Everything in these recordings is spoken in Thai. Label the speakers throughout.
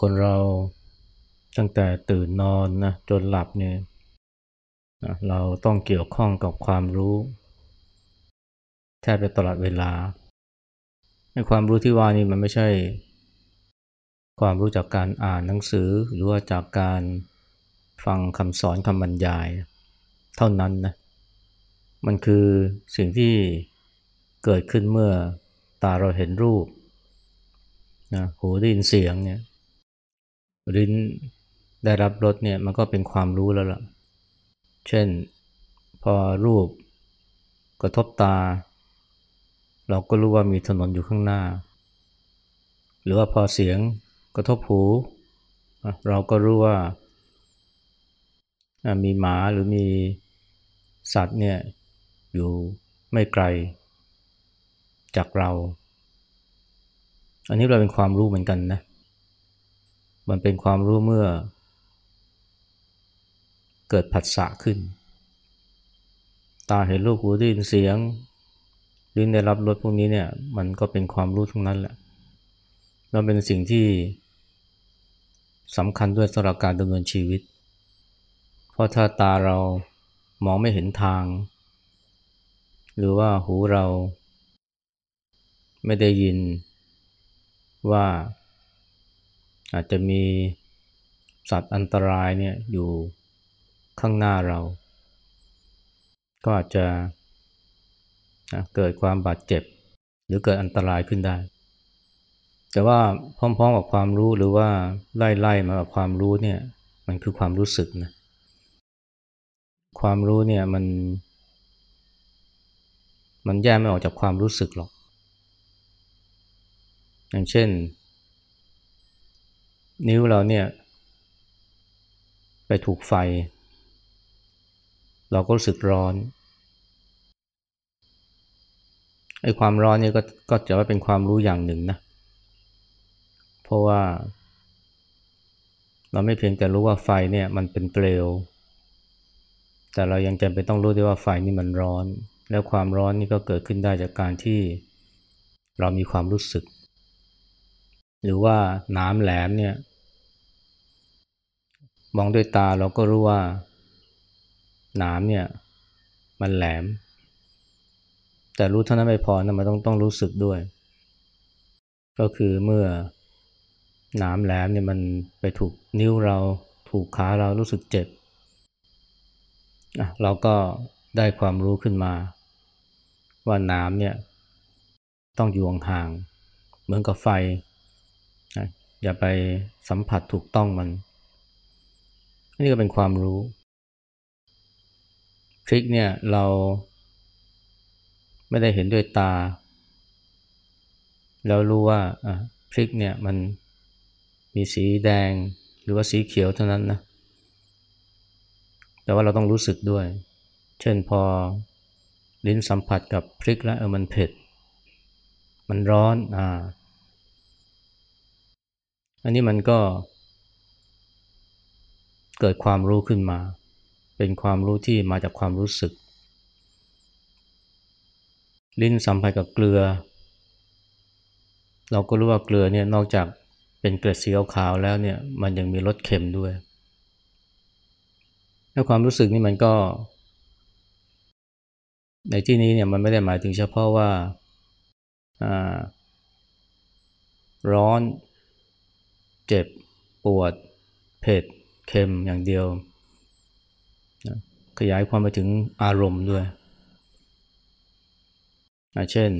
Speaker 1: คนเราตั้งแต่ตื่นนอนนะจนหลับเนี่ยเราต้องเกี่ยวข้องกับความรู้แทบจะตลอดเวลาในความรู้ที่ว่านี่มันไม่ใช่ ความรู้จากการอ่านหนังสือหรือว่าจากการฟังคำสอนคำบรรยาย เท่านั้นนะมันคือสิ่งที่เกิดขึ้นเมื่อตาเราเห็นรูปนะหูได้ยินเสียงเนี่ย ลิ้นได้รับรสเนี่ยมันก็เป็นความรู้แล้วล่ะ เช่นพอรูปกระทบตา เราก็รู้ว่ามีถนนอยู่ข้างหน้า หรือว่าพอเสียงกระทบหู เราก็รู้ว่ามีหมาหรือมีสัตว์เนี่ยอยู่ไม่ไกลจากเรา อันนี้เราเป็นความรู้เหมือนกันนะ มันเป็นความรู้เมื่อ เกิดผัสสะขึ้น ตาเห็นรูปหูได้ยินเสียงลิ้นได้รับรสพวกนี้เนี่ย มันก็เป็นความรู้ทั้งนั้นแหละแล้วเป็นสิ่งที่สำคัญด้วยสำหรับการดำเนินชีวิต เพราะถ้าตาเรามองไม่เห็นทาง หรือว่าหูเราไม่ได้ยินว่า อาจจะมีสัตว์อันตรายเนี่ยอยู่ข้างหน้าเรา ก็อาจจะเกิดความบาดเจ็บ หรือเกิดอันตรายขึ้นได้ แต่ว่าพร้อมๆกับความรู้หรือว่าไล่ๆมากับความรู้เนี่ยมันคือความรู้สึกนะความรู้เนี่ยมัน มันแยกไม่ออกจากความรู้สึกหรอก อย่างเช่น นิ้วเราเนี่ย ไปถูกไฟ เราก็รู้สึกร้อนไอ้ความร้อนนี่ก็ก็จะว่าเป็นความรู้อย่างหนึ่งนะ เพราะว่า เราไม่เพียงแต่รู้ว่าไฟเนี่ยมันเป็นเปลว แต่เรายังจำเป็นต้องรู้ด้วยว่าไฟนี่มันร้อน แล้วความร้อนนี่ก็เกิดขึ้นได้จากการที่เรามีความรู้สึก หรือว่าหน้ำแหลมเนี่ย มองด้วยตาเราก็รู้ว่า หน้ำเนี่ย มันแหลม แต่รู้เท่านั้นไม่พอนะมันต้องต้องรู้สึกด้วย ก็คือเมื่อหน้ำแหลมเนี่ยมันไปถูกนิ้วเราถูกขาเรารู้สึกเจ็บเราก็ได้ความรู้ขึ้นมา ว่าน้ำเนี่ย ต้องอยู่ห่างเหมือนกับไฟ อย่าไปสัมผัสถูกต้องมัน นี่ก็เป็นความรู้พริกเนี่ยเราไม่ได้เห็นด้วยตา แล้วรู้ว่าพริกเนี่ยมันมีสีแดงหรือว่าสีเขียวเท่านั้นนะแต่ว่าเราต้องรู้สึกด้วย เช่นพอลิ้นสัมผัสกับพริกแล้วเออมันเผ็ด มันร้อนอ่า อันนี้มันก็ เกิดความรู้ขึ้นมา เป็นความรู้ที่มาจากความรู้สึก ลิ้นสัมผัสกับเกลือ เราก็รู้ว่าเกลือเนี่ยนอกจากเป็นเกล็ดสีขาวแล้วเนี่ยมันยังมีรสเค็มด้วยแล้วความรู้สึกนี่มันก็ ในที่นี้เนี่ยมันไม่ได้หมายถึงเฉพาะว่าร้อน เจ็บ ปวด เผ็ด เค็มอย่างเดียว ขยายความไปถึงอารมณ์ด้วย เช่น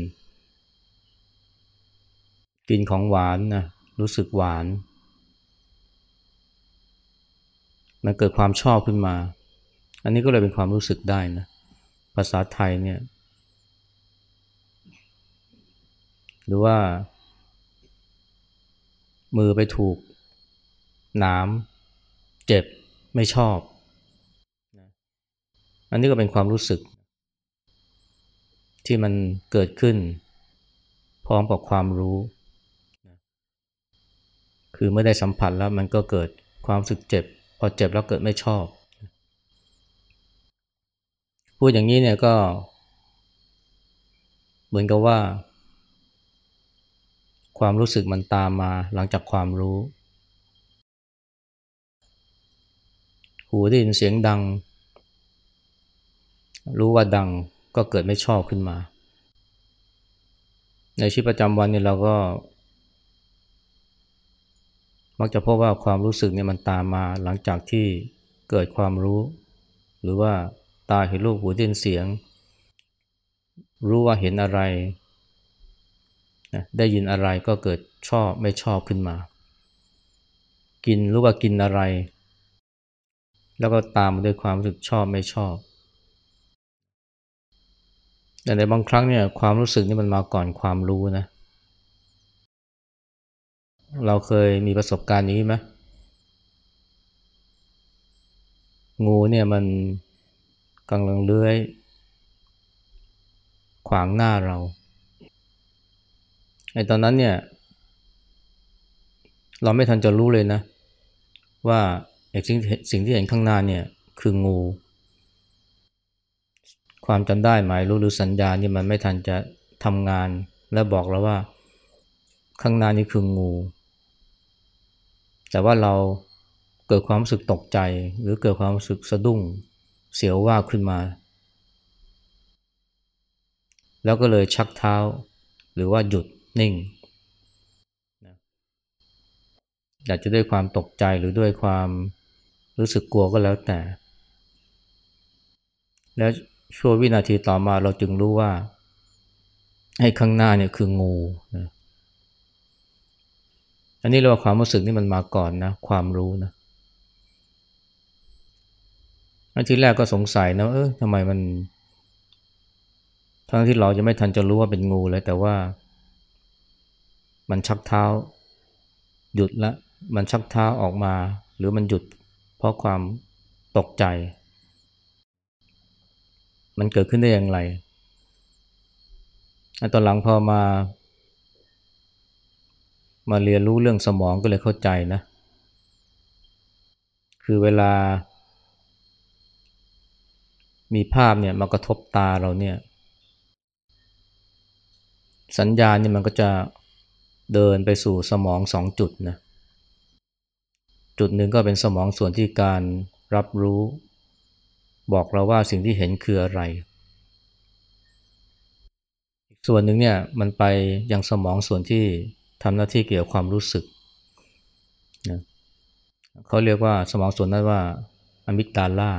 Speaker 1: กินของหวานนะรู้สึกหวาน มันเกิดความชอบขึ้นมา อันนี้ก็เลยเป็นความรู้สึกได้นะ ภาษาไทยเนี่ย หรือว่า มือไปถูกหน้ำเจ็บไม่ชอบ อันนี้ก็เป็นความรู้สึก ที่มันเกิดขึ้น พร้อมกับความรู้ คือเมื่อได้สัมผัสแล้วมันก็เกิดความรู้สึกเจ็บ พอเจ็บแล้วเกิดไม่ชอบ พูดอย่างนี้เนี่ยก็ เหมือนกับว่า ความรู้สึกมันตามมาหลังจากความรู้ หูได้ยินเสียงดัง รู้ว่าดังก็เกิดไม่ชอบขึ้นมา ในชีวิตประจำวันเนี่ยเราก็ มักจะพบว่าความรู้สึกเนี่ยมันตามมาหลังจากที่เกิดความรู้ หรือว่าตาเห็นรูปหูได้ยินเสียง รู้ว่าเห็นอะไร ได้ยินอะไรก็เกิดชอบไม่ชอบขึ้นมา กินรู้ว่ากินอะไร แล้วก็ตามมาด้วยความรู้สึกชอบไม่ชอบ แต่ในบางครั้งเนี่ยความรู้สึกนี่มันมาก่อนความรู้นะ เราเคยมีประสบการณ์นี้ไหมงูเนี่ยมันกำลังเลื้อย ขวางหน้าเรา ไอ้ตอนนั้นเนี่ย เราไม่ทันจะรู้เลยนะ ว่าไอ้สิ่งสิ่งที่เห็นข้างหน้าเนี่ย คืองู ความจำได้หมายรู้หรือสัญญานี่มันไม่ทันจะทำงาน และบอกเราว่าข้างหน้านี่คืองู แต่ว่าเราเกิดความรู้สึกตกใจ หรือเกิดความรู้สึกสะดุ้งเสียวว่าขึ้นมา แล้วก็เลยชักเท้า หรือว่าหยุด นิ่งอยากจะด้วยความตกใจหรือด้วยความรู้สึกกลัวก็แล้วแต่ แล้วชั่ววินาทีต่อมาเราจึงรู้ว่าให้ข้างหน้าเนี่ยคืองูนะอันนี้เรียกว่าความรู้สึกนี่มันมาก่อนนะ ความรู้นะอันที่แรกก็สงสัยนะเออทำไมมัน ทั้งที่เราจะไม่ทันจะรู้ว่าเป็นงูเลยแต่ว่า มันชักเท้า หยุดละมันชักเท้าออกมา หรือมันหยุดเพราะความตกใจ มันเกิดขึ้นได้อย่างไรตอนหลังพอมา มาเรียนรู้เรื่องสมองก็เลยเข้าใจนะ คือเวลา มีภาพเนี่ยมากระทบตาเราเนี่ย สัญญาณเนี่ยมันก็จะ เดินไปสู่สมองสองจุดนะจุดหนึ่งก็เป็นสมองส่วนที่การรับรู้ บอกเราว่าสิ่งที่เห็นคืออะไรอีกส่วนหนึ่งเนี่ยมันไปยังสมองส่วนที่ทำหน้าที่เกี่ยวกับความรู้สึกนะเขาเรียกว่าสมองส่วนนั้นว่าอะมิกดาลา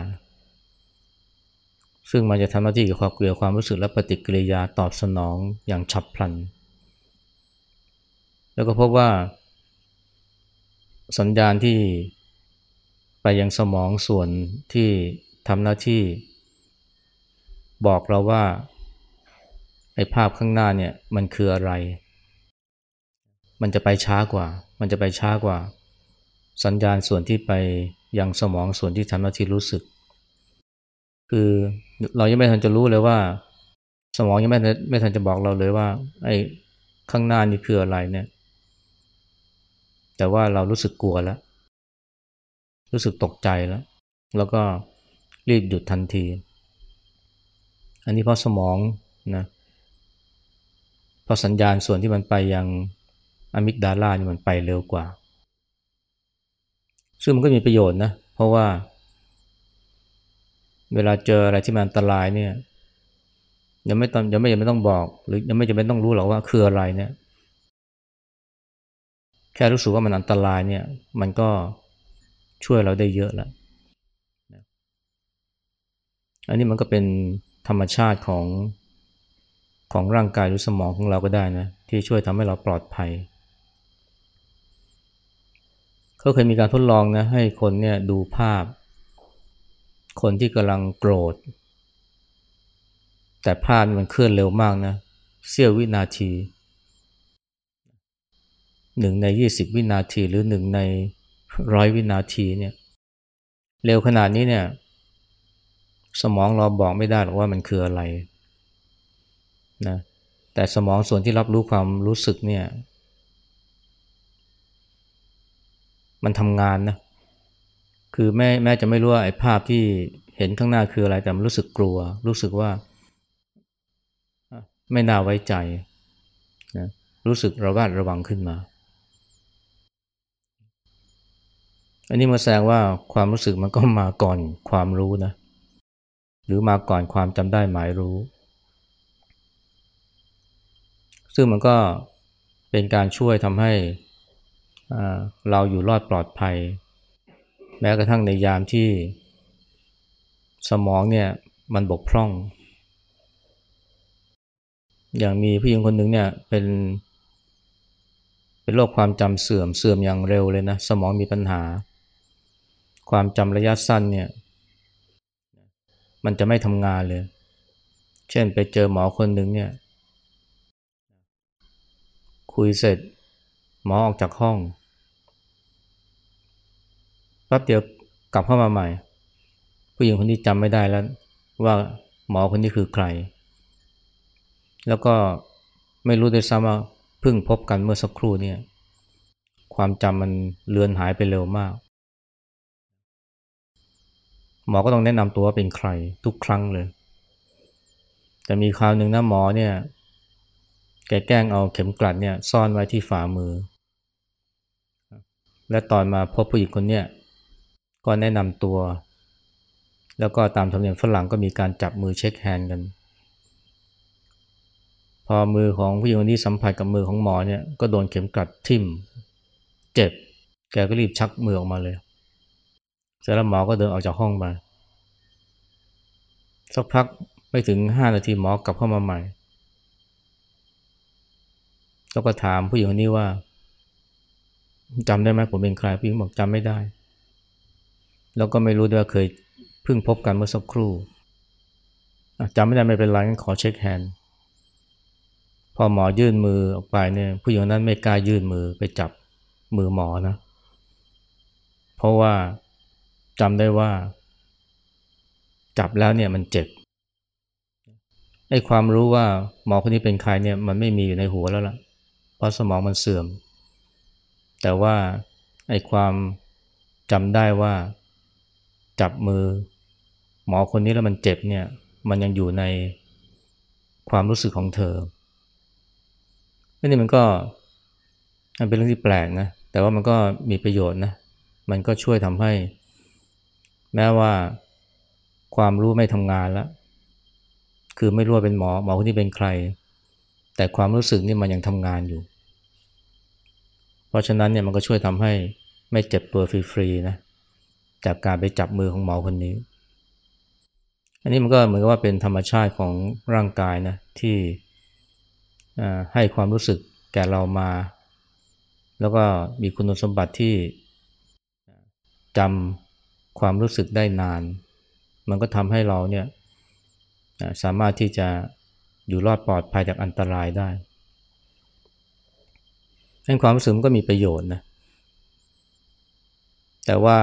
Speaker 1: ซึ่งมันจะทำหน้าที่เกี่ยวกับความรู้สึกและปฏิกิริยาตอบสนองอย่างฉับพลัน แล้วก็พบว่าสัญญาณที่ไปยังสมองส่วนที่ทำหน้าที่ บอกเราว่าไอ้ภาพข้างหน้าเนี่ยมันคืออะไร มันจะไปช้ากว่า มันจะไปช้ากว่า สัญญาณส่วนที่ไปยังสมองส่วนที่ทำหน้าที่รู้สึก คือเรายังไม่ทันจะรู้เลยว่า สมองยังไม่ไม่ทันจะบอกเราเลยว่าไอ้ข้างหน้านี่คืออะไรเนี่ย แต่ว่าเรารู้สึกกลัวแล้ว รู้สึกตกใจแล้ว แล้วก็รีบหยุดทันที อันนี้เพราะสมองนะเพราะสัญญาณส่วนที่มันไปยังอะมิกดาลานี่มันไปเร็วกว่า ซึ่งมันก็มีประโยชน์นะ เพราะว่า เวลาเจออะไรที่มันอันตรายเนี่ยยังไม่ต้องยังไม่ยังไม่ต้องบอก หรือยังไม่จำเป็นต้องรู้หรอกว่าคืออะไรเนี่ย แค่รู้สึกว่ามันอันตรายเนี่ยมันก็ช่วยเราได้เยอะแล้วอันนี้มันก็เป็นธรรมชาติของของร่างกายหรือสมองของเราก็ได้นะ ที่ช่วยทำให้เราปลอดภัย เขาเคยมีการทดลองนะ ให้คนเนี่ยดูภาพ คนที่กำลังโกรธ แต่ภาพมันเคลื่อนเร็วมากนะเสี้ยววินาที หนึ่งในยี่สิบวินาทีหรือหนึ่งในร้อยวินาทีเนี่ยเร็วขนาดนี้เนี่ยสมองเราบอกไม่ได้หรอกว่ามันคืออะไรนะแต่สมองส่วนที่รับรู้ความรู้สึกเนี่ยมันทำงานนะคือแม่แม่จะไม่รู้ว่าไอ้ภาพที่เห็นข้างหน้าคืออะไรแต่มันรู้สึกกลัว รู้สึกว่าไม่น่าไว้ใจนะรู้สึกระวาดระวังขึ้นมา อันนี้มาแสดงว่าความรู้สึกมันก็มาก่อนความรู้นะ หรือมาก่อนความจำได้หมายรู้ ซึ่งมันก็เป็นการช่วยทำให้เราอยู่รอดปลอดภัย แม้กระทั่งในยามที่สมองเนี่ยมันบกพร่อง อย่างมีผู้หญิงคนหนึ่งเนี่ยเป็นเป็นโรคความจำเสื่อมเสื่อมอย่างเร็วเลยนะ สมองมีปัญหา ความจำระยะสั้นเนี่ยมันจะไม่ทำงานเลย เช่นไปเจอหมอคนหนึ่งเนี่ย คุยเสร็จ หมอออกจากห้องแป๊บเดียวกลับเข้ามาใหม่ ผู้หญิงคนนี้จำไม่ได้แล้ว ว่าหมอคนนี้คือใคร แล้วก็ไม่รู้ด้วยซ้ำว่าเพิ่งพบกันเมื่อสักครู่เนี่ย ความจำมันเลือนหายไปเร็วมาก หมอก็ต้องแนะนำตัวว่าเป็นใครทุกครั้งเลย แต่มีคราวหนึ่งนะหมอเนี่ย แกแกล้งเอาเข็มกลัดเนี่ยซ่อนไว้ที่ฝ่ามือ และตอนมาพบผู้หญิงคนเนี้ยก็แนะนำตัว แล้วก็ตามธรรมเนียมฝรั่งก็มีการจับมือเช็คแฮนด์กัน พอมือของผู้หญิงคนนี้สัมผัสกับมือของหมอเนี่ยก็โดนเข็มกลัดทิ่ม เจ็บ แกก็รีบชักมือออกมาเลย สร็จแล้วหมอก็เดินออกจากห้องมา สักพักไม่ถึงห้านาทีหมอกลับเข้ามาใหม่ แล้วก็ถามผู้หญิงคนนี้ว่าจำได้ไหมผมเป็นใครผู้หญิงบอกจำไม่ได้ แล้วก็ไม่รู้ด้วยว่าเคยเพิ่งพบกันเมื่อสักครู่จำไม่ได้ไม่เป็นไรงั้นขอเช็คแฮนด์พอหมอยื่นมือออกไปเนี่ยผู้หญิงนั้นไม่กล้ายื่นมือไปจับมือหมอนะ เพราะว่า จำได้ว่า จับแล้วเนี่ยมันเจ็บไอ้ความรู้ว่าหมอคนนี้เป็นใครเนี่ยมันไม่มีอยู่ในหัวแล้วล่ะ เพราะสมองมันเสื่อม แต่ว่าไอ้ความจำได้ว่าจับมือ หมอคนนี้แล้วมันเจ็บเนี่ย มันยังอยู่ในความรู้สึกของเธอนี่มันก็มันเป็นเรื่องที่แปลกนะ แต่ว่ามันก็มีประโยชน์นะ มันก็ช่วยทำให้ แม้ว่าความรู้ไม่ทำงานแล้ว คือไม่รู้ว่าเป็นหมอหมอคนนี้เป็นใคร แต่ความรู้สึกนี่มันยังทำงานอยู่ เพราะฉะนั้นเนี่ยมันก็ช่วยทำให้ไม่เจ็บตัวฟรีๆนะจากการไปจับมือของหมอคนนี้ อันนี้มันก็เหมือนกับว่าเป็นธรรมชาติของร่างกายนะที่ให้ความรู้สึกแก่เรามา แล้วก็มีคุณสมบัติที่จำ ความรู้สึกได้นาน มันก็ทำให้เราเนี่ยสามารถที่จะอยู่รอดปลอดภัยจากอันตรายได้ดังความรู้สึกมันก็มีประโยชน์นะ แต่ว่า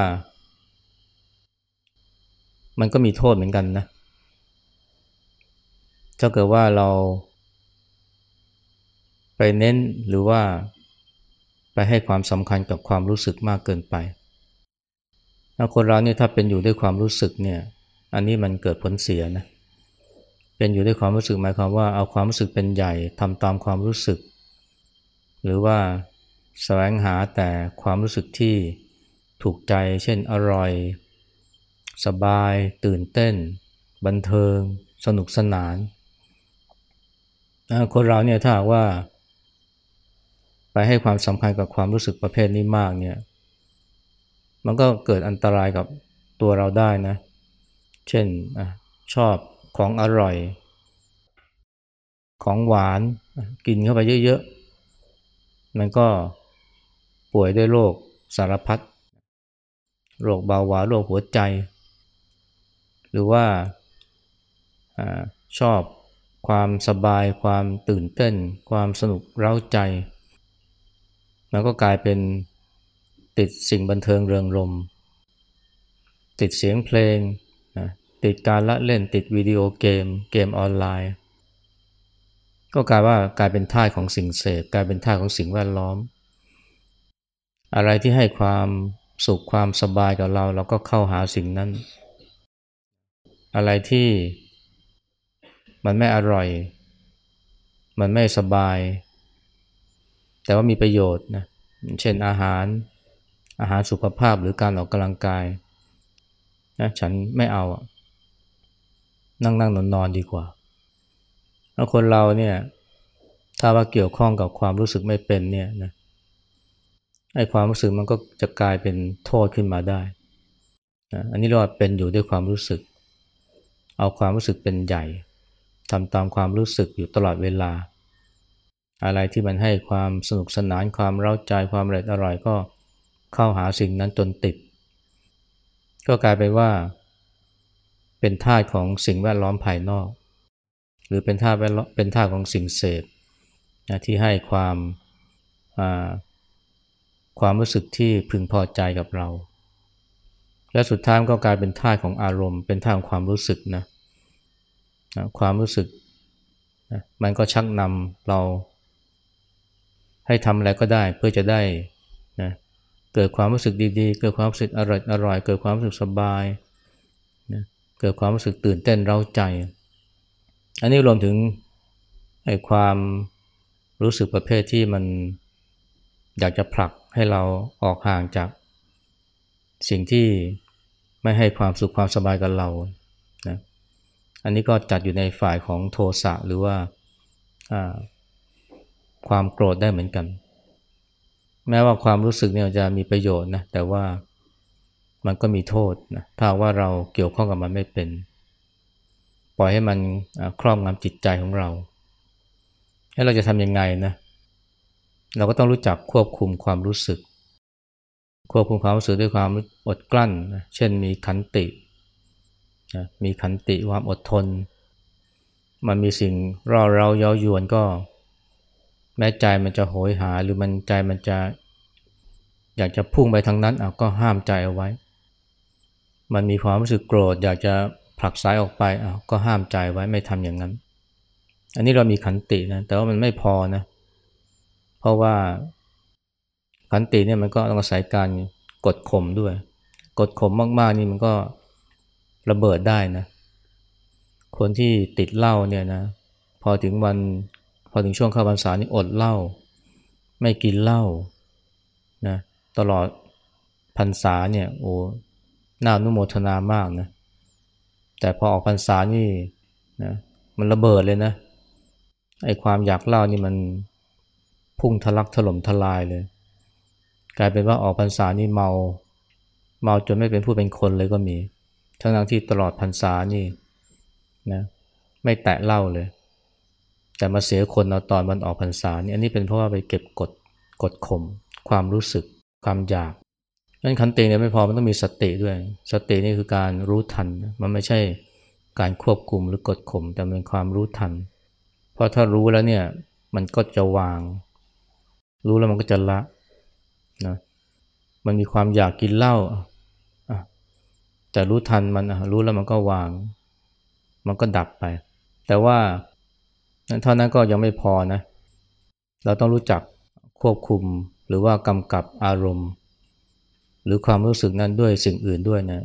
Speaker 1: มันก็มีโทษเหมือนกันนะ ถ้าเกิดว่าเรา ไปเน้นหรือว่าไปให้ความสำคัญกับความรู้สึกมากเกินไป คนเราเนี่ยถ้าเป็นอยู่ด้วยความรู้สึกเนี่ย อันนี้มันเกิดผลเสียนะ เป็นอยู่ด้วยความรู้สึกหมายความว่าเอาความรู้สึกเป็นใหญ่ทำตามความรู้สึก หรือว่าแสวงหาแต่ความรู้สึกที่ถูกใจ เช่นอร่อย สบาย ตื่นเต้น บันเทิง สนุกสนาน คนเราเนี่ยถ้าว่า ไปให้ความสำคัญกับความรู้สึกประเภทนี้มากเนี่ย มันก็เกิดอันตรายกับตัวเราได้นะ เช่นชอบของอร่อย ของหวานกินเข้าไปเยอะๆ มันก็ป่วยด้วยโรคสารพัดโรคเบาหวานโรคหัวใจ หรือว่าอชอบความสบายความตื่นเต้น ความสนุกเร้าใจ มันก็กลายเป็น ติดสิ่งบันเทิงเริงรม ติดเสียงเพลงนะติดการละเล่นติดวิดีโอเกม เกมออนไลน์ ก็กลายว่ากลายเป็นท่าของสิ่งเสพกลายเป็นท่าของสิ่งแวดล้อม อะไรที่ให้ความสุขความสบายกับเรา เราก็เข้าหาสิ่งนั้น อะไรที่มันไม่อร่อย มันไม่สบาย แต่ว่ามีประโยชน์นะเช่นอาหาร อาหารสุขภาพหรือการออกกำลังกายนะฉันไม่เอาอะนั่งนั่งนอนนอนดีกว่าแล้วคนเราเนี่ยถ้าว่าเกี่ยวข้องกับความรู้สึกไม่เป็นเนี่ยนะไอ้ความรู้สึกมันก็จะกลายเป็นโทษขึ้นมาได้นะอันนี้เรียกว่าเป็นอยู่ด้วยความรู้สึก เอาความรู้สึกเป็นใหญ่ทำตามความรู้สึกอยู่ตลอดเวลา อะไรที่มันให้ความสนุกสนานความเร้าใจความอร่อยอร่อยก็ เข้าหาสิ่งนั้นจนติด ก็กลายเป็นว่า เป็นท่าของสิ่งแวดล้อมภายนอก หรือเป็นท่าเป็นท่าของสิ่งเสพนะที่ให้ความความรู้สึกที่พึงพอใจกับเรา และสุดท้ายก็กลายเป็นท่าของอารมณ์ เป็นท่าของความรู้สึกนะนะความรู้สึกนะมันก็ชักนำเราให้ทำอะไรก็ได้เพื่อจะได้ เกิดความรู้สึกดีๆ เกิดความรู้สึกอร่อยอร่อย เกิดความรู้สึกสบายนะเกิดความรู้สึกตื่นเต้นเร้าใจ อันนี้รวมถึงไอ้ความรู้สึกประเภทที่มันอยากจะผลักให้เราออกห่างจาก สิ่งที่ไม่ให้ความสุขความสบายกับเรานะอันนี้ก็จัดอยู่ในฝ่ายของโทสะหรือว่าความโกรธได้เหมือนกัน แม้ว่าความรู้สึกเนี่ยจะมีประโยชน์นะแต่ว่ามันก็มีโทษนะถ้าว่าเราเกี่ยวข้องกับมันไม่เป็น ปล่อยให้มันครอบงำจิตใจของเราให้เราจะทำยังไงนะเราก็ต้องรู้จักควบคุมความรู้สึก ควบคุมความรู้สึกด้วยความอดกลั้นนะเช่นมีขันตินะมีขันติความอดทน มันมีสิ่งรอเราเย้ายวนก็ แม้ใจมันจะโหยหาหรือมันใจมันจะ อยากจะพุ่งไปทางนั้นอะก็ห้ามใจเอาไว้ มันมีความรู้สึกโกรธ อยากจะผลักซ้ายออกไปอะก็ห้ามใจไว้ไม่ทำอย่างนั้น อันนี้เรามีขันตินะแต่ว่ามันไม่พอนะ เพราะว่าขันติเนี่ยมันก็ต้องอาศัยการกดข่มด้วย กดข่มมากๆนี่มันก็ระเบิดได้นะ คนที่ติดเหล้าเนี่ยนะ พอถึงวัน พอถึงช่วงเข้าพรรษานี่อดเหล้าไม่กินเหล้านะตลอดพรรษาเนี่ยโอ้น่านุโมทนามากนะแต่พอออกพรรษานี่นะมันระเบิดเลยนะไอความอยากเล่านี่มันพุ่งทะลักถล่มทลายเลย กลายเป็นว่าออกพรรษานี่เมา เมาจนไม่เป็นผู้เป็นคนเลยก็มี ทั้งทั้งที่ตลอดพรรษานี่นะไม่แตะเหล่าเลย แต่มาเสียคนเอาตอนมันออกพรรษาเนี่ยอันนี้เป็นเพราะว่าไปเก็บกดกดข่มความรู้สึกความอยากนั้นคันติเนี่ยไม่พอมันต้องมีสติด้วย สตินี่คือการรู้ทัน มันไม่ใช่การควบคุมหรือกดข่มแต่เป็นความรู้ทัน เพราะถ้ารู้แล้วเนี่ยมันก็จะวาง รู้แล้วมันก็จะละนะมันมีความอยากกินเหล้าแต่รู้ทันมันรู้แล้วมันก็วาง มันก็ดับไป แต่ว่า เท่านั้นก็ยังไม่พอนะ เราต้องรู้จักควบคุมหรือว่ากำกับอารมณ์ หรือความรู้สึกนั้นด้วยสิ่งอื่นด้วยนะ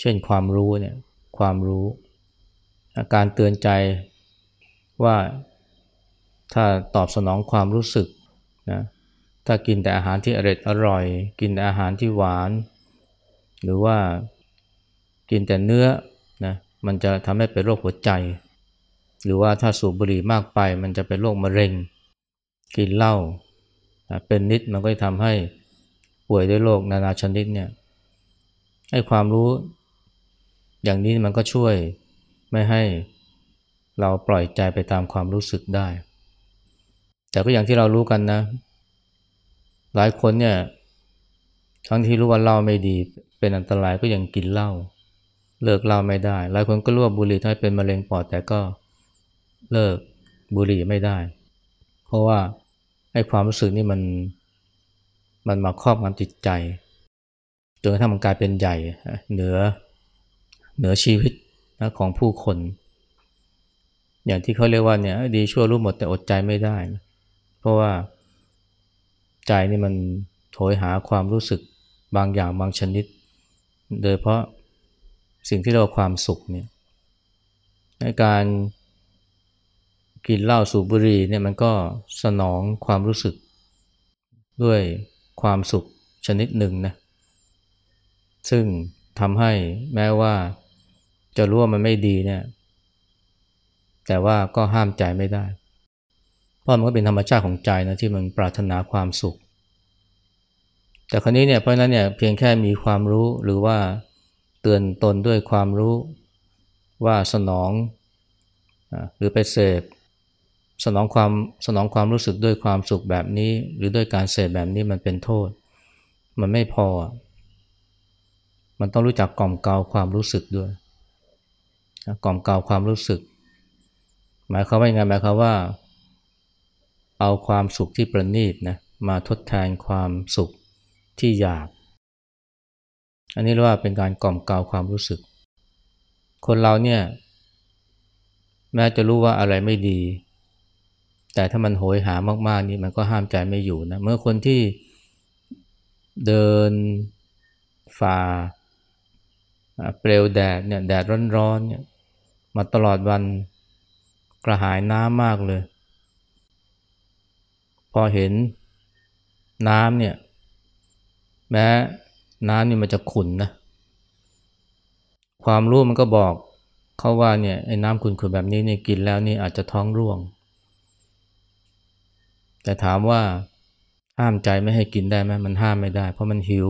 Speaker 1: เช่นความรู้เนี่ยความรู้อาการเตือนใจว่าถ้าตอบสนองความรู้สึกนะถ้ากินแต่อาหารที่อร่อยอร่อย กินแต่อาหารที่หวาน หรือว่ากินแต่เนื้อนะมันจะทำให้เป็นโรคหัวใจ หรือว่าถ้าสูบบุหรี่มากไปมันจะเป็นโรคมะเร็ง กินเหล้าเป็นนิดมันก็จะทำให้ป่วยด้วยโรคนานาชนิดเนี่ยให้ความรู้อย่างนี้มันก็ช่วยไม่ให้เราปล่อยใจไปตามความรู้สึกได้ แต่ก็อย่างที่เรารู้กันนะ หลายคนเนี่ยทั้งที่รู้ว่าเหล้าไม่ดี เป็นอันตรายก็ยังกินเหล้าเลิกเหล้าไม่ได้ หลายคนก็รู้ว่าบุหรี่ทำให้เป็นมะเร็งปอดแต่ก็ เลิกบุหรี่ไม่ได้ เพราะว่าไอ้ความรู้สึกนี่มันมันมาครอบงำจิตใจจนกระทั่งมันกลายเป็นใหญ่เหนือเหนือชีวิตนะของผู้คน อย่างที่เขาเรียกว่าเนี่ยดีชั่วรู้หมดแต่อดใจไม่ได้ เพราะว่าใจนี่มันโถยหาความรู้สึกบางอย่างบางชนิด โดยเพราะสิ่งที่เราความสุขเนี่ยในการ กินเหล้าสูบบุหรี่เนี่ยมันก็สนองความรู้สึก ด้วยความสุขชนิดหนึ่งนะซึ่งทำให้แม้ว่าจะรู้ว่ามันไม่ดีเนี่ย แต่ว่าก็ห้ามใจไม่ได้ เพราะมันก็เป็นธรรมชาติของใจนะที่มันปรารถนาความสุข แต่ครนี้เนี่ยเพราะนั้นเนี่ยเพียงแค่มีความรู้หรือว่าเตือนตนด้วยความรู้ว่าสนอง หรือไปเสพ สนองความสนองความรู้สึกด้วยความสุขแบบนี้ หรือด้วยการเสพแบบนี้มันเป็นโทษ มันไม่พอ มันต้องรู้จักกล่อมเกลาความรู้สึกด้วยกล่อมเกลาความรู้สึก หมายความว่ายังไงหมายความว่า เอาความสุขที่ประณีตนะมาทดแทนความสุขที่หยาบอันนี้เรียกว่าเป็นการกล่อมเกลาความรู้สึก คนเราเนี่ยแม้จะรู้ว่าอะไรไม่ดี แต่ถ้ามันโหยหามากๆนี่มันก็ห้ามใจไม่อยู่นะ เมื่อคนที่เดินฝ่าเปลวแดดเนี่ยแดดร้อนๆเนี่ยมาตลอดวันกระหายน้ำมากเลย พอเห็นน้ำเนี่ยแม้น้ำนี่มันจะขุ่นนะความรู้มันก็บอกเขาว่าเนี่ยไอ้น้ำขุ่นๆแบบนี้เนี่ยกินแล้วนี่อาจจะท้องร่วง แต่ถามว่าห้ามใจไม่ให้กินได้ไหมมันห้ามไม่ได้ เพราะมันหิว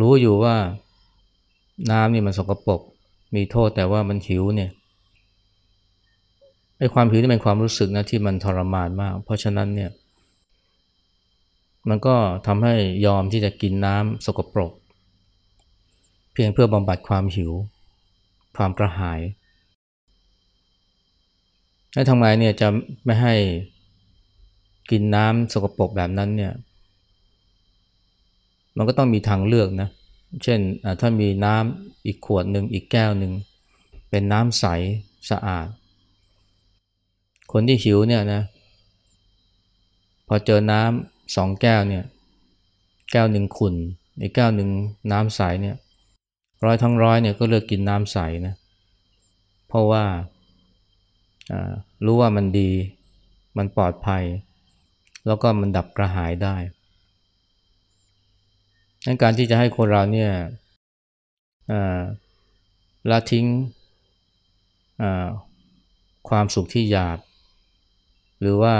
Speaker 1: รู้อยู่ว่าน้ำนี่มันสกปรกมีโทษแต่ว่ามันหิวเนี่ยไอ้ความหิวนี่เป็นความรู้สึกนะที่มันทรมานมาก เพราะฉะนั้นเนี่ย มันก็ทำให้ยอมที่จะกินน้ำสกปรก เพียงเพื่อบำบัดความหิว ความกระหายแล้วทำไมเนี่ยจะไม่ให้ กินน้ำสกปรกแบบนั้นเนี่ย มันก็ต้องมีทางเลือกนะ เช่นถ้ามีน้ำอีกขวดหนึ่งอีกแก้วหนึ่งเป็นน้ำใสสะอาด คนที่หิวเนี่ยนะ พอเจอน้ำสองแก้วเนี่ย แก้วหนึ่งขุนอีกแก้วหนึ่งน้ำใสเนี่ย ร้อยทั้งร้อยเนี่ยก็เลือกกินน้ำใสนะเพราะว่ารู้ว่ามันดีมันปลอดภัย แล้วก็มันดับกระหายได้ดังการที่จะให้คนเราเนี่ยละทิ้งความสุขที่หยาบ หรือว่า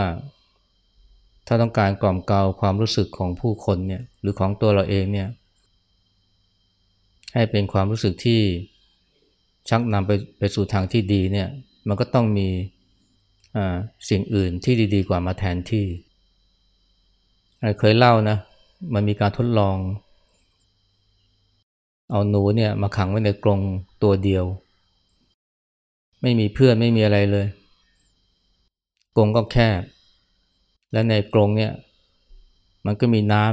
Speaker 1: ถ้าต้องการกล่อมเกลาความรู้สึกของผู้คนเนี่ยหรือของตัวเราเองเนี่ยให้เป็นความรู้สึกที่ชักนำไปไปสู่ทางที่ดีเนี่ยมันก็ต้องมีสิ่งอื่นที่ดี ๆ กว่ามาแทนที่ เคยเล่านะ มันมีการทดลอง เอาหนูเนี่ยมาขังไว้ในกรงตัวเดียว ไม่มีเพื่อนไม่มีอะไรเลย กรงก็แคบ และในกรงเนี่ย มันก็มีน้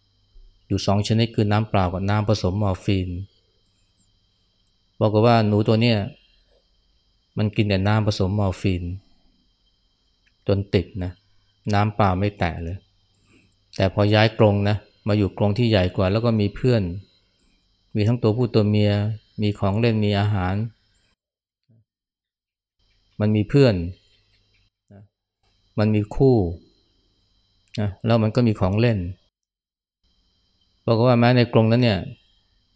Speaker 1: ำอยู่สองชนิดคือน้ำเปล่ากับน้ำผสมมอร์ฟีนบอกว่าหนูตัวเนี้ยมันกินแต่น้ำผสมมอร์ฟีน จนติดนะ น้ำเปล่าไม่แตะเลย แต่พอย้ายกรงนะมาอยู่กรงที่ใหญ่กว่า แล้วก็มีเพื่อน มีทั้งตัวผู้ตัวเมีย มีของเล่นมีอาหาร มันมีเพื่อน มันมีคู่นะแล้วมันก็มีของเล่นบอกว่าแม้ในกรงนั้นเนี่ย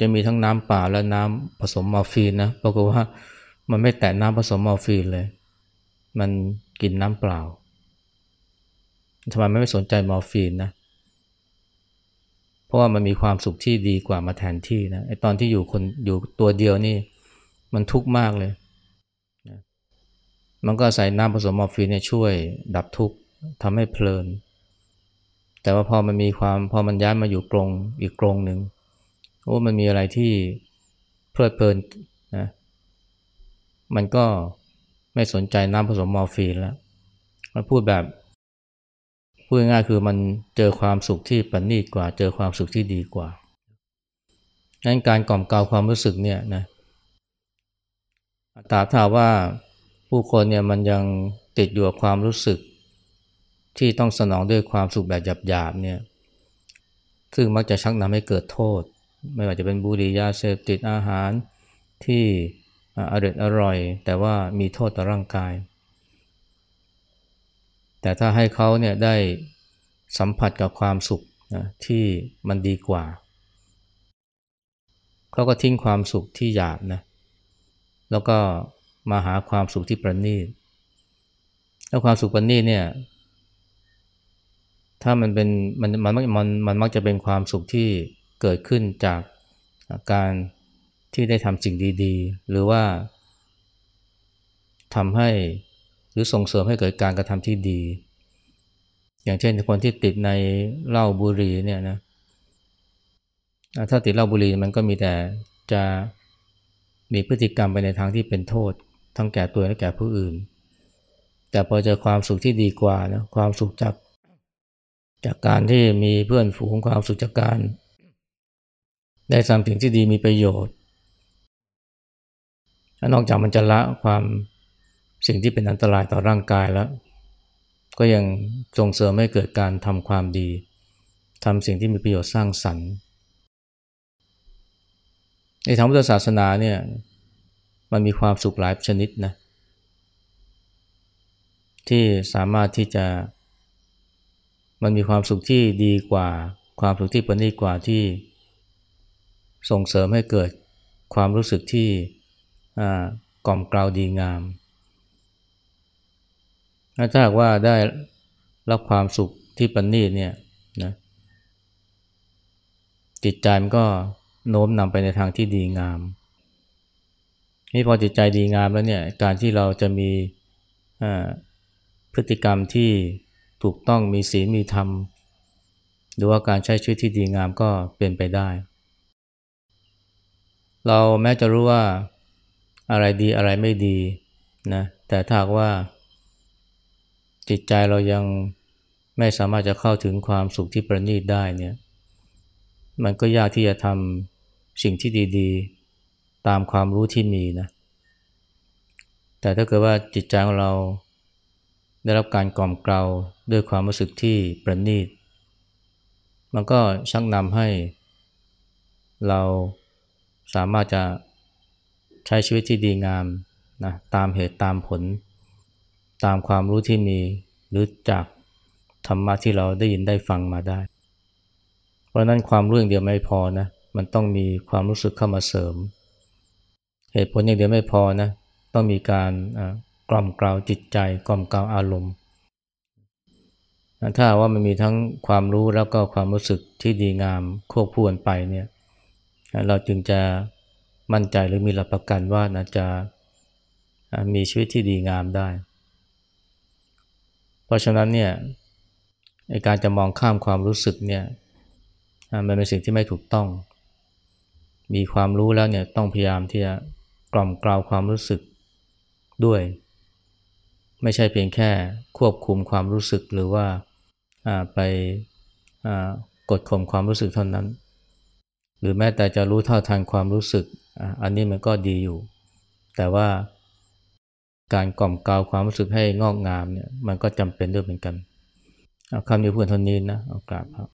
Speaker 1: จะมีทั้งน้ำเปล่าและน้ำผสมมอร์ฟีนนะบอกว่ามันไม่แตะน้ำผสมมอร์ฟีนเลย มันกินน้ำเปล่าทำไมไม่สนใจมอร์ฟีนนะ เพราะว่ามันมีความสุขที่ดีกว่ามาแทนที่นะไอตอนที่อยู่คนอยู่ตัวเดียวนี่มันทุกข์มากเลยมันก็ใส่น้ำผสมมอร์ฟีนเนี่ยช่วยดับทุกข์ทำให้เพลิน แต่ว่าพอมันมีความพอมันย้ายมาอยู่กรงอีกกรงหนึ่งโอ้มันมีอะไรที่เพลิดเพลินนะมันก็ไม่สนใจน้ำผสมมอร์ฟีนแล้วมันพูดแบบ พูดง่ายๆคือมันเจอความสุขที่ประณีตกว่า เจอความสุขที่ดีกว่างั้นการกล่อมเกลาความรู้สึกเนี่ยนะตาถาว่าผู้คนเนี่ยมันยังติดอยู่กับความรู้สึก ที่ต้องสนองด้วยความสุขแบบหยาบๆเนี่ยซึ่งมักจะชักนำให้เกิดโทษ ไม่ว่าจะเป็นบุหรี่ยาเสพติดอาหารที่อร่อยอร่อย แต่ว่ามีโทษต่อร่างกาย แต่ถ้าให้เขาเนี่ยได้สัมผัสกับความสุขนะที่มันดีกว่า เขาก็ทิ้งความสุขที่หยาบนะ แล้วก็มาหาความสุขที่ประณีต แล้วความสุขประณีตเนี่ย ถ้ามันเป็นมันมันมันมันมักจะเป็นความสุขที่เกิดขึ้นจากการที่ได้ทำสิ่งดี ๆ หรือว่าทำให้ หรือส่งเสริมให้เกิดการกระทำที่ดี อย่างเช่นคนที่ติดในเหล้าบุหรี่เนี่ยนะถ้าติดเหล้าบุหรี่มันก็มีแต่จะมีพฤติกรรมไปในทางที่เป็นโทษ ทั้งแก่ตัวและแก่ผู้อื่น แต่พอเจอความสุขที่ดีกว่านะความสุขจากจากการที่มีเพื่อนฝูงความสุขจากการ ได้ทำสิ่งที่ดีมีประโยชน์นอกจากมันจะละความ สิ่งที่เป็นอันตรายต่อร่างกายแล้ว ก็ยังส่งเสริมให้เกิดการทำความดีทำสิ่งที่มีประโยชน์สร้างสรรค์ ในทางพุทธศาสนาเนี่ยมันมีความสุขหลายชนิดนะที่สามารถที่จะ มันมีความสุขที่ดีกว่า ความสุขที่ประณีตกว่าที่ ส่งเสริมให้เกิดความรู้สึกที่กล่อมกล่าวดีงาม ถ้าหากว่าได้รับความสุขที่ปณีตเนี่ยนะจิตใจมันก็โน้มนำไปในทางที่ดีงาม นี่พอจิตใจดีงามแล้วเนี่ย การที่เราจะมีพฤติกรรมที่ถูกต้องมีศีลมีธรรม หรือว่าการใช้ชีวิตที่ดีงามก็เป็นไปได้ เราแม้จะรู้ว่าอะไรดีอะไรไม่ดีนะ แต่ถ้าว่า จิตใจเรายังไม่สามารถจะเข้าถึงความสุขที่ประณีตได้เนี่ย มันก็ยากที่จะทำสิ่งที่ดีๆ ตามความรู้ที่มีนะ แต่ถ้าเกิดว่าจิตใจของเราได้รับการกล่อมเกลาด้วยความรู้สึกที่ประณีต มันก็ชักนำให้ เราสามารถจะใช้ชีวิตที่ดีงามนะตามเหตุตามผล ตามความรู้ที่มีหรือจากธรรมะที่เราได้ยินได้ฟังมาได้ เพราะนั้นความรู้อย่างเดียวไม่พอนะ มันต้องมีความรู้สึกเข้ามาเสริม เหตุผลอย่างเดียวไม่พอนะ ต้องมีการกล่อมกล่าวจิตใจกล่อมกล่าวอารมณ์ ถ้าว่ามันมีทั้งความรู้แล้วก็ความรู้สึกที่ดีงามควบคู่กันไปเนี่ยเราจึงจะมั่นใจหรือมีหลักประกันว่านะจะมีชีวิตที่ดีงามได้ เพราะฉะนั้นเนี่ยในการจะมองข้ามความรู้สึกเนี่ยมันเป็นสิ่งที่ไม่ถูกต้อง มีความรู้แล้วเนี่ยต้องพยายามที่จะกล่อมกล่าวความรู้สึกด้วย ไม่ใช่เพียงแค่ควบคุมความรู้สึกหรือว่าไปกดข่มความรู้สึกเท่านั้น หรือแม้แต่จะรู้เท่าทันความรู้สึก อันนี้มันก็ดีอยู่ แต่ว่า การกล่อมกล่าวความรู้สึกให้งอกงามเนี่ยมันก็จำเป็นด้วยเหมือนกัน เอาคำนี้พูดเท่านี้นะ เอากราบครับ